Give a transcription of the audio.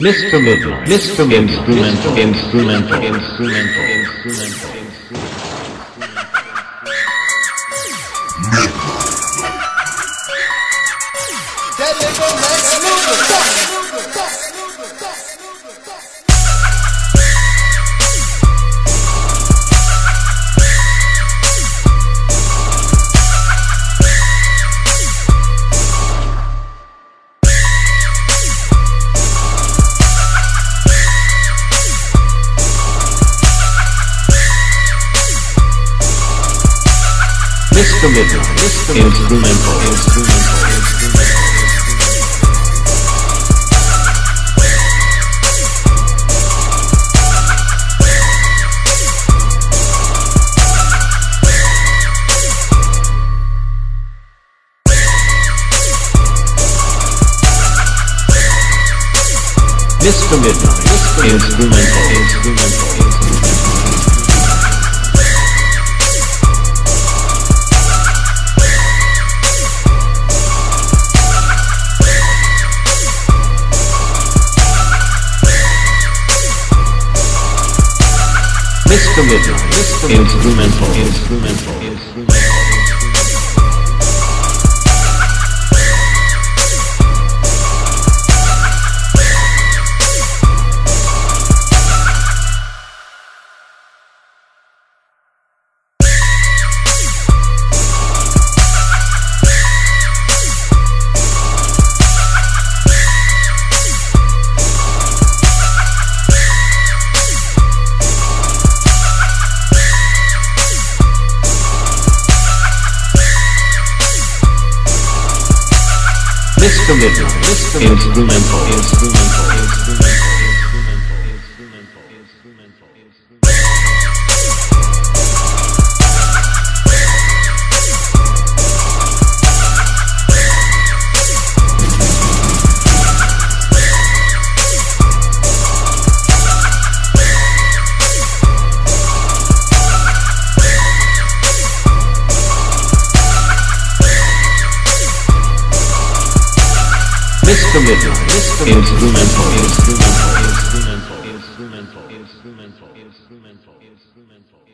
Mr. Midnight, Mr. Instrumental, instrumental, instrumental, instrumental, instrumental. That nigga Lex instrumental, instrumental, instrumental. Mr. Midnight, instrumental, instrumental. Midnight, instrumental, instrumental, instrumental. Instrumental, instrumental, instrumental, instrumental, instrumental, instrumental. instrumental, instrumental, instrumental, instrumental, instrumental, instrumental, instrumental, instrumental.